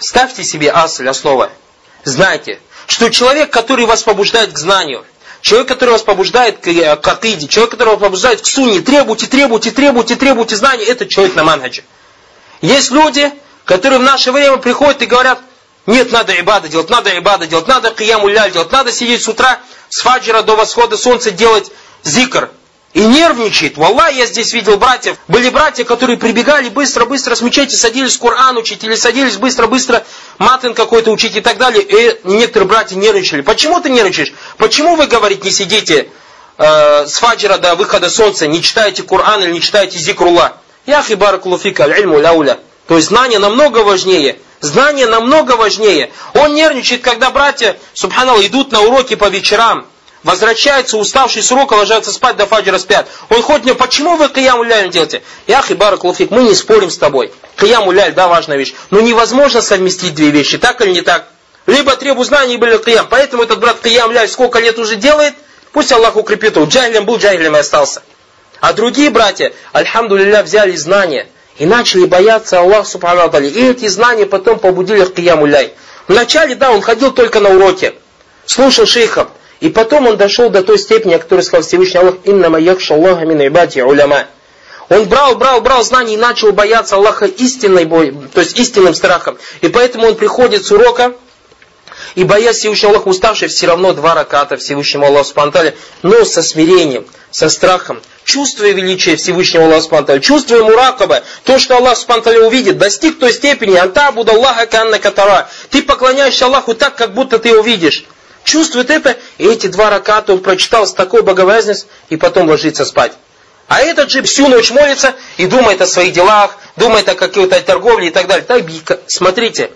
ставьте себе асль, основа. Знайте, что человек, который вас побуждает к знанию, человек, который вас побуждает к, э, к акиде, человек, который вас побуждает к сунне, требуйте, требуйте, требуйте, требуйте знания, это человек на манхаджи. Есть люди, которые в наше время приходят и говорят, нет, надо ибада делать, надо ибада делать, надо кияму делать, надо сидеть с утра с фаджира до восхода солнца делать зикр. И нервничает. Валлах, я здесь видел братьев. Были братья, которые прибегали быстро-быстро с мечети, садились Коран учить, или садились быстро-быстро матын какой-то учить и так далее. И некоторые братья нервничали. Почему ты нервничаешь? Почему вы, говорит, не сидите э, с фаджира до выхода солнца, не читаете Коран или не читаете зикрула? Я хибаракулуфика, аль-ильму ляуля. То есть знание намного важнее. Знание намного важнее. Он нервничает, когда братья, субханал, идут на уроки по вечерам. Возвращаются, уставший с урока, ложатся спать, до фаджира спят. Он ходит мне, почему вы кияму ляль делаете? Ях и барак луфик, мы не спорим с тобой. Кияму ляль, да, важная вещь. Но невозможно совместить две вещи, так или не так? Либо требу знаний, либо киям. Поэтому этот брат киям ляль сколько лет уже делает, пусть Аллах укрепит его. Джахилем был, джахилем и остался. А другие братья, альхамдулилля, взяли знания и начали бояться Аллаха Субхану И эти знания потом побудили к кияму ляй. Вначале, да, он ходил только на уроке, слушал шейхов, и потом он дошел до той степени, о которой сказал Всевышний Аллах, «Иннама якша Аллаха мин ибати уляма». Он брал, брал, брал знания и начал бояться Аллаха истинной бой, то есть истинным страхом. И поэтому он приходит с урока, и боясь Всевышнего Аллаха, уставший, все равно два раката Всевышнему Аллаху Спанталя, но со смирением, со страхом, чувствуя величие Всевышнего Аллаха Спанталя, чувствуя муракаба, то, что Аллах Спанталя увидит, достиг той степени, анта Аллаха канна катара. Ты поклоняешься Аллаху так, как будто ты его видишь. Чувствует это, и эти два раката он прочитал с такой боговязненностью, и потом ложится спать. А этот же всю ночь молится и думает о своих делах, думает о какой-то торговле и так далее. Так, смотрите,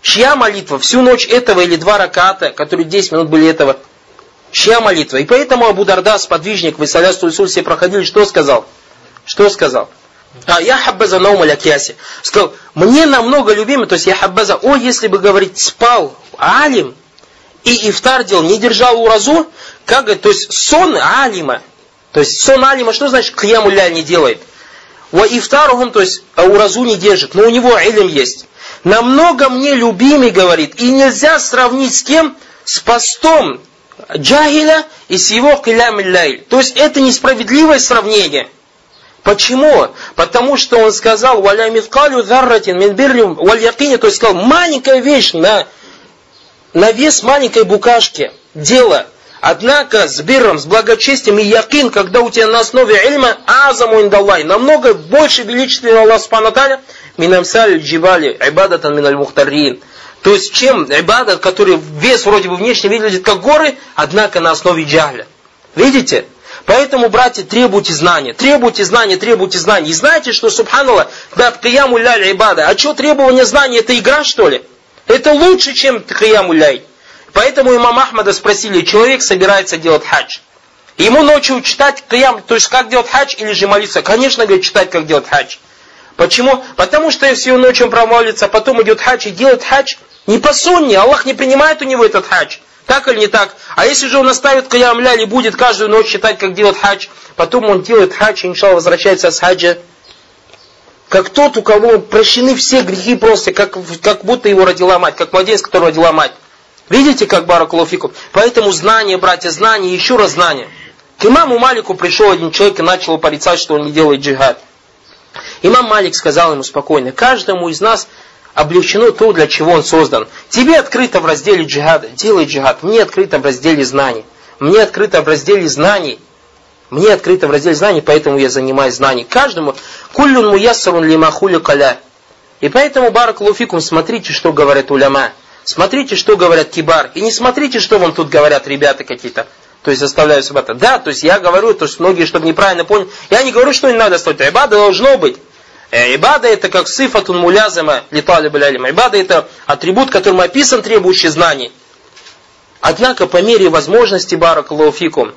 чья молитва всю ночь этого или два раката, которые 10 минут были этого, чья молитва? И поэтому Абу Дарда, сподвижник, вы Салясту Исуль все проходили, что сказал? Что сказал? А я хаббаза наум. Сказал, мне намного любимый, то есть я хаббаза, о, если бы говорить, спал алим, и ифтар делал, не держал уразу, как говорит, то есть сон алима, то есть сон алима, что значит кьяму не делает? Ва ифтаругум, то есть уразу не держит, но у него илим есть. Намного мне любимый, говорит, и нельзя сравнить с кем? С постом джахиля и с его килям То есть это несправедливое сравнение. Почему? Потому что он сказал, валя миткалю зарратин мин валь то есть сказал, маленькая вещь на на вес маленькой букашки дело. Однако с биром, с благочестием и якин, когда у тебя на основе ильма азаму индаллай, намного больше величественного Аллах Субхану минамсаль джибали, ибадатан миналь мухтарин. То есть чем ибадат, который вес вроде бы внешне выглядит как горы, однако на основе джахля. Видите? Поэтому, братья, требуйте знания, требуйте знания, требуйте знания. И знаете, что, субханаллах, да, кияму ляль ибада. А что требование знаний, это игра, что ли? Это лучше, чем Тхиямуляй. Поэтому имам Ахмада спросили, человек собирается делать хадж. Ему ночью читать киям, то есть как делать хадж или же молиться. Конечно, говорит, читать, как делать хадж. Почему? Потому что ночь он промолится, потом идет хадж и делает хадж не по сунне. Аллах не принимает у него этот хадж. Так или не так? А если же он оставит каям ляль и будет каждую ночь читать, как делать хадж, потом он делает хадж, и иншалла возвращается с хаджа как тот, у кого прощены все грехи просто, как, как будто его родила мать, как младенец, которого родила мать. Видите, как Баракулуфикум? Поэтому знание, братья, знание, еще раз знание. К имаму Малику пришел один человек и начал порицать, что он не делает джихад. Имам Малик сказал ему спокойно, каждому из нас облегчено то, для чего он создан. Тебе открыто в разделе джихада, делай джихад. Мне открыто в разделе знаний. Мне открыто в разделе знаний. Мне открыто в разделе знаний, поэтому я занимаюсь знанием. Каждому куллюн муяссарун лима каля. И поэтому, баракулуфикум, смотрите, что говорят уляма. Смотрите, что говорят кибар. И не смотрите, что вам тут говорят ребята какие-то. То есть заставляют себя. Да, то есть я говорю, то есть многие, чтобы неправильно поняли, я не говорю, что не надо строить. Ибада должно быть. Э, ибада это как сифатун мулязама летали блялима. Ибада это атрибут, которым описан требующий знаний. Однако по мере возможности, баракулуфикум,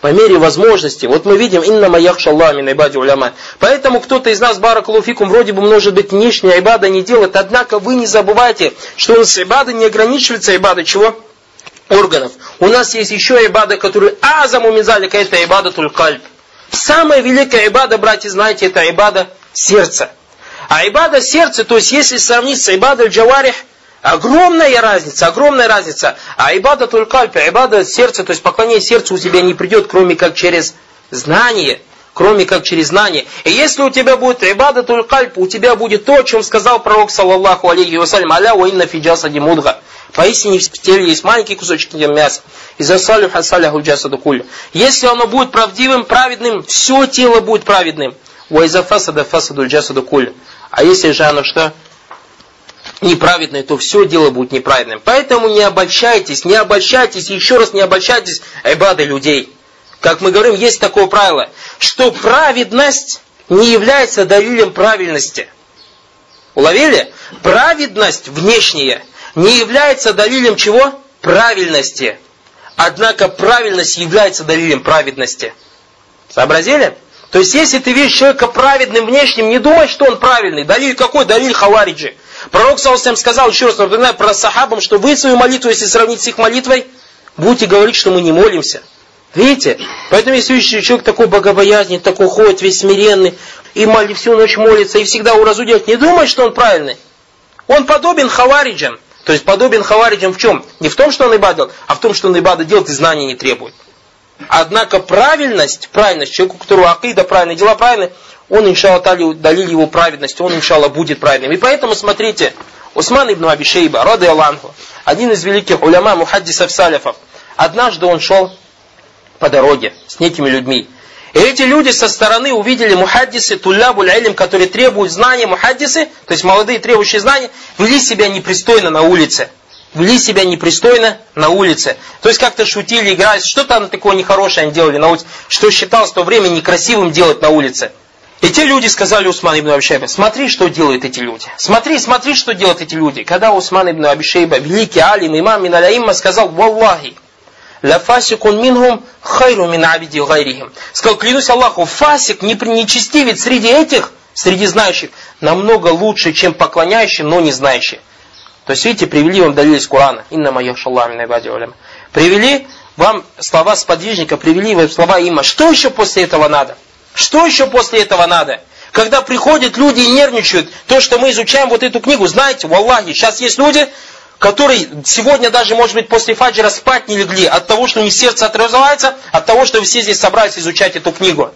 по мере возможности. Вот мы видим, инна маяхша Аллах мин ибади уляма. Поэтому кто-то из нас, баракалуфикум, вроде бы может быть внешняя ибада не делает, однако вы не забывайте, что у нас ибада не ограничивается ибадой чего? Органов. У нас есть еще ибада, которая азаму минзалика, это ибада тулькальб. Самая великая ибада, братья, знаете, это ибада сердца. А ибада сердца, то есть если сравнить с ибадой джаварих, огромная разница, огромная разница. А ибада только ибада сердца, то есть поклонение сердцу у тебя не придет, кроме как через знание кроме как через знание. И если у тебя будет ибада кальп, у тебя будет то, о чем сказал пророк, саллаллаху алейхи вассалям, аля ва инна фиджаса димудга. Поистине в теле есть маленький кусочек мяса. И за салю хасаляху джасаду кулю. Если оно будет правдивым, праведным, все тело будет праведным. Ва фасада фасаду джасаду кулю. А если же оно что? Неправедное, то все дело будет неправедным. Поэтому не обольщайтесь, не обольщайтесь, еще раз не обольщайтесь айбады людей. Как мы говорим, есть такое правило, что праведность не является далилем правильности. Уловили? Праведность внешняя не является далилем чего? Правильности. Однако правильность является далилем праведности. Сообразили? То есть, если ты видишь человека праведным внешним, не думай, что он правильный. Далиль какой? Далиль хавариджи. Пророк Саусам сказал, еще раз напоминаю про сахабам, что вы свою молитву, если сравнить с их молитвой, будете говорить, что мы не молимся. Видите? Поэтому если человек такой богобоязненный, такой ходит, весь смиренный, и молит, всю ночь молится, и всегда уразудет, не думай, что он правильный. Он подобен хавариджам. То есть подобен хавариджам в чем? Не в том, что он ибадил, а в том, что он ибада делает и знания не требует. Однако правильность, правильность, человеку, у которого акида правильные, дела правильные, он, иншалла, далили его праведность, он, иншалла, будет праведным. И поэтому, смотрите, Усман ибн Абишейба, рады Аллаху, один из великих уляма мухаддисов салифов, однажды он шел по дороге с некими людьми. И эти люди со стороны увидели мухаддисы, тулябуль илим, которые требуют знания, мухаддисы, то есть молодые требующие знания, вели себя непристойно на улице. Вели себя непристойно на улице. То есть как-то шутили, играли, что там такое нехорошее они делали на улице, что считалось в то время некрасивым делать на улице. И те люди сказали Усман ибн Абишейба, смотри, что делают эти люди. Смотри, смотри, что делают эти люди. Когда Усман ибн Абишейба, великий алим, имам Миналяимма, сказал, Валлахи, Лафасикун минхум хайру мин абиди гайрихим. Сказал, клянусь Аллаху, фасик, нечестивец среди этих, среди знающих, намного лучше, чем поклоняющий, но не знающий. То есть, видите, привели вам далили из Корана. Инна майя шаллахи Привели вам слова сподвижника, привели вам слова има. Что еще после этого надо? Что еще после этого надо? Когда приходят люди и нервничают, то, что мы изучаем вот эту книгу, знаете, в Аллахе, сейчас есть люди, которые сегодня даже, может быть, после фаджира спать не легли от того, что у них сердце отрывается, от того, что вы все здесь собрались изучать эту книгу.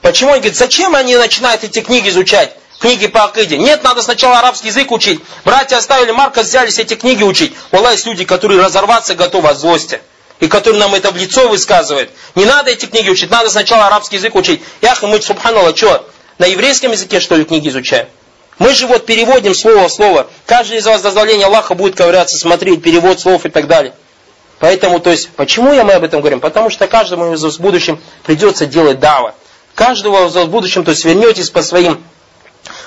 Почему? Они говорят, зачем они начинают эти книги изучать? Книги по Акиде. Нет, надо сначала арабский язык учить. Братья оставили Марка, взялись эти книги учить. Wallah, есть люди, которые разорваться готовы от злости. И которые нам это в лицо высказывают. Не надо эти книги учить, надо сначала арабский язык учить. Ях, мы, субханаллах, что, на еврейском языке, что ли, книги изучаем? Мы же вот переводим слово в слово. Каждый из вас дозволения Аллаха будет ковыряться, смотреть, перевод слов и так далее. Поэтому, то есть, почему я мы об этом говорим? Потому что каждому из вас в будущем придется делать дава. Каждого из вас в будущем, то есть, вернетесь по своим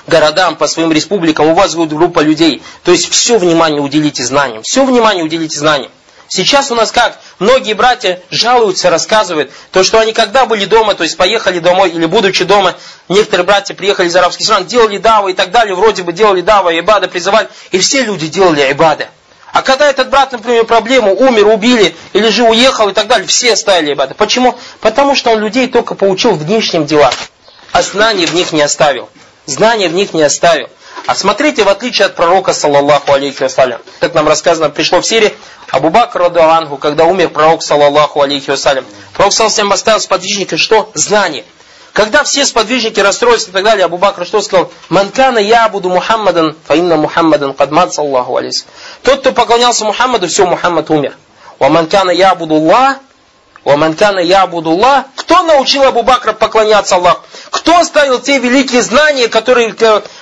городам, по своим республикам, у вас будет группа людей. То есть, все внимание уделите знаниям. Все внимание уделите знаниям. Сейчас у нас как? Многие братья жалуются, рассказывают, то, что они когда были дома, то есть поехали домой или будучи дома, некоторые братья приехали из арабских стран, делали давы и так далее, вроде бы делали давы, ибада, призывали, и все люди делали ибады. А когда этот брат, например, проблему, умер, убили, или же уехал и так далее, все оставили ибады. Почему? Потому что он людей только поучил внешним делам, а знания в них не оставил. Знания в них не оставил. А смотрите, в отличие от пророка, саллаллаху алейхи вассалям, как нам рассказано, пришло в Сирии, Абу Бакр, Ангу, когда умер пророк, саллаллаху алейхи вассалям, пророк, саллаллаху оставил сподвижника что? Знание. Когда все сподвижники расстроились и так далее, Абу Бакр что сказал? Манкана я буду Мухаммадан, фаинна Мухаммадан кадмат, саллаху алейхи. Тот, кто поклонялся Мухаммаду, все, Мухаммад умер. Ва манкана я буду Аллах, Уаманкана ябудуллах. Кто научил Абу Бакра поклоняться Аллаху? Кто оставил те великие знания, которые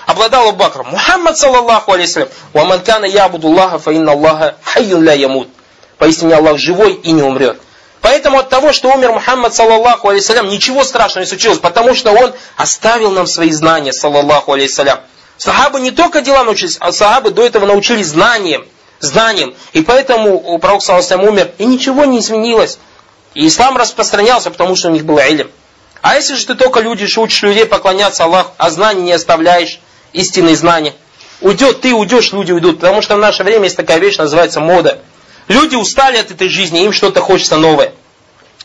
обладал Абу Бакр? Мухаммад, саллаллаху алейсалям. Уаманкана ябудуллаха, фа инна Аллаха хайюн ля ямут. Поистине Аллах живой и не умрет. Поэтому от того, что умер Мухаммад, саллаллаху алейсалям, ничего страшного не случилось, потому что он оставил нам свои знания, саллаллаху алейсалям. Сахабы не только дела научились, а сахабы до этого научились знанием. Знанием. И поэтому пророк, саллаллаху умер, и ничего не изменилось. И ислам распространялся, потому что у них был илм. А если же ты только люди, учишь людей поклоняться Аллаху, а знаний не оставляешь, истинные знания, уйдет, ты уйдешь, люди уйдут. Потому что в наше время есть такая вещь, называется мода. Люди устали от этой жизни, им что-то хочется новое.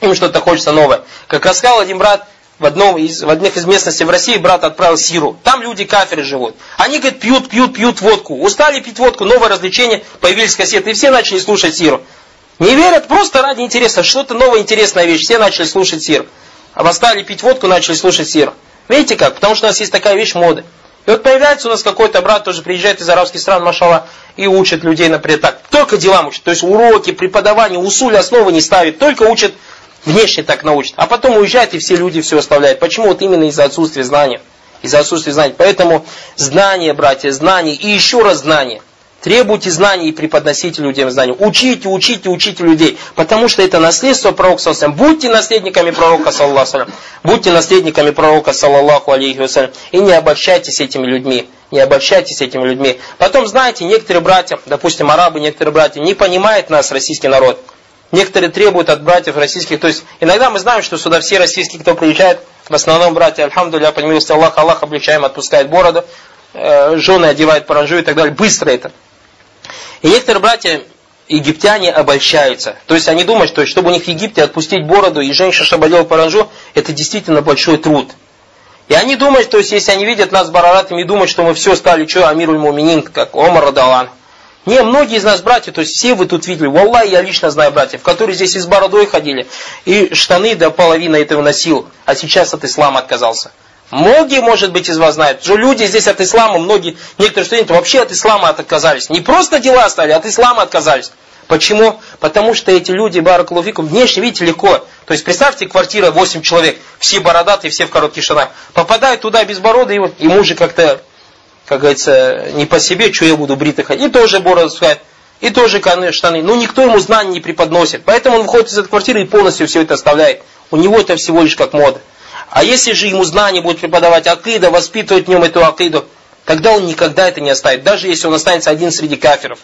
Им что-то хочется новое. Как рассказал один брат, в, одном из, в одних из местностей в России брат отправил сиру. Там люди кафиры живут. Они, говорят, пьют, пьют, пьют водку. Устали пить водку, новое развлечение, появились кассеты, и все начали слушать сиру. Не верят, просто ради интереса, что-то новая интересная вещь. Все начали слушать сир. Обостали пить водку, начали слушать сир. Видите как? Потому что у нас есть такая вещь моды. И вот появляется у нас какой-то брат, тоже приезжает из арабских стран, машала, и учит людей, например, так. Только делам учит. То есть уроки, преподавание, усуль, основы не ставит. Только учит, внешне так научит. А потом уезжает, и все люди все оставляют. Почему? Вот именно из-за отсутствия знания. Из-за отсутствия знаний. Поэтому знание, братья, знание и еще раз знание. Требуйте знаний и преподносите людям знания. Учите, учите, учите людей. Потому что это наследство пророка, саллаху Будьте наследниками пророка, саллаху Будьте наследниками пророка, саллаху алейхи вассалям. И не обольщайтесь этими людьми. Не обольщайтесь этими людьми. Потом, знаете, некоторые братья, допустим, арабы, некоторые братья, не понимают нас, российский народ. Некоторые требуют от братьев российских, то есть иногда мы знаем, что сюда все российские, кто приезжает, в основном братья, альхамдулля, по милости Аллаха, Аллах облегчаем, отпускает бороду, э, жены одевают паранжу и так далее. Быстро это. И некоторые братья египтяне обольщаются. То есть они думают, что чтобы у них в Египте отпустить бороду и женщина, чтобы одела паранжу, это действительно большой труд. И они думают, то есть если они видят нас бараратами думают, что мы все стали, что Амируль Муминин, как Омар Радалан. Не, многие из нас братья, то есть все вы тут видели, Валлах, я лично знаю братьев, которые здесь и с бородой ходили, и штаны до половины этого носил, а сейчас от ислама отказался. Многие, может быть, из вас знают, что люди здесь от ислама, многие, некоторые студенты вообще от ислама отказались. Не просто дела стали, от ислама отказались. Почему? Потому что эти люди, баракулуфикум, внешне, видите, легко. То есть представьте, квартира 8 человек, все бородатые, все в коротких штанах. Попадают туда без бороды, и ему же как-то, как говорится, не по себе, что я буду бритый ходить. И тоже бороду сказать, и тоже штаны. Но никто ему знаний не преподносит. Поэтому он выходит из этой квартиры и полностью все это оставляет. У него это всего лишь как мода. А если же ему знания будет преподавать акида, воспитывать в нем эту акиду, тогда он никогда это не оставит, даже если он останется один среди кафиров.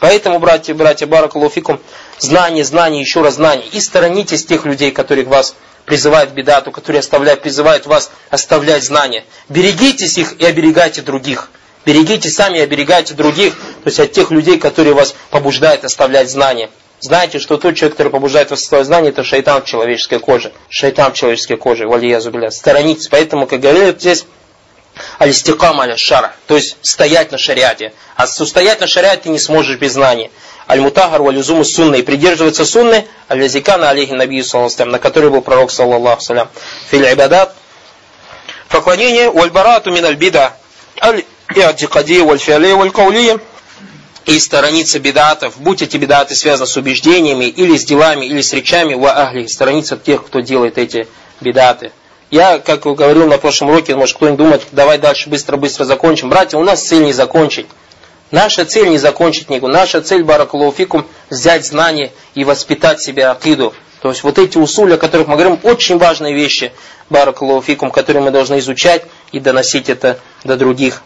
Поэтому, братья, братья, баракалуфикум, знание, знание, еще раз знание. И сторонитесь тех людей, которых вас призывают к бедату, которые оставляют, призывают вас оставлять знания. Берегитесь их и оберегайте других. Берегите сами и оберегайте других, то есть от тех людей, которые вас побуждают оставлять знания. Знаете, что тот человек, который побуждает вас в знание, это шайтан в человеческой коже. Шайтан в человеческой коже, валия зубля. Сторонитесь. Поэтому, как говорят здесь, алистикам аля шара, то есть стоять на шариате. А устоять на шариате ты не сможешь без знания. Аль-Мутахар валюзуму сунны. И придерживаться сунны, аль-Язикана алейхи набию саллаху на который был пророк саллаллаху салям. Филь ибадат. Поклонение валь-барату мин аль-бида. Аль-Иаддикади валь-фиалей валь-каулия и сторониться бедатов, будь эти бедаты связаны с убеждениями, или с делами, или с речами, ва ахли, сторониться тех, кто делает эти бедаты. Я, как говорил на прошлом уроке, может кто-нибудь думает, давай дальше быстро-быстро закончим. Братья, у нас цель не закончить. Наша цель не закончить книгу. Наша цель, баракалуфикум, взять знания и воспитать себя акиду. То есть вот эти усули, о которых мы говорим, очень важные вещи, баракалуфикум, которые мы должны изучать и доносить это до других.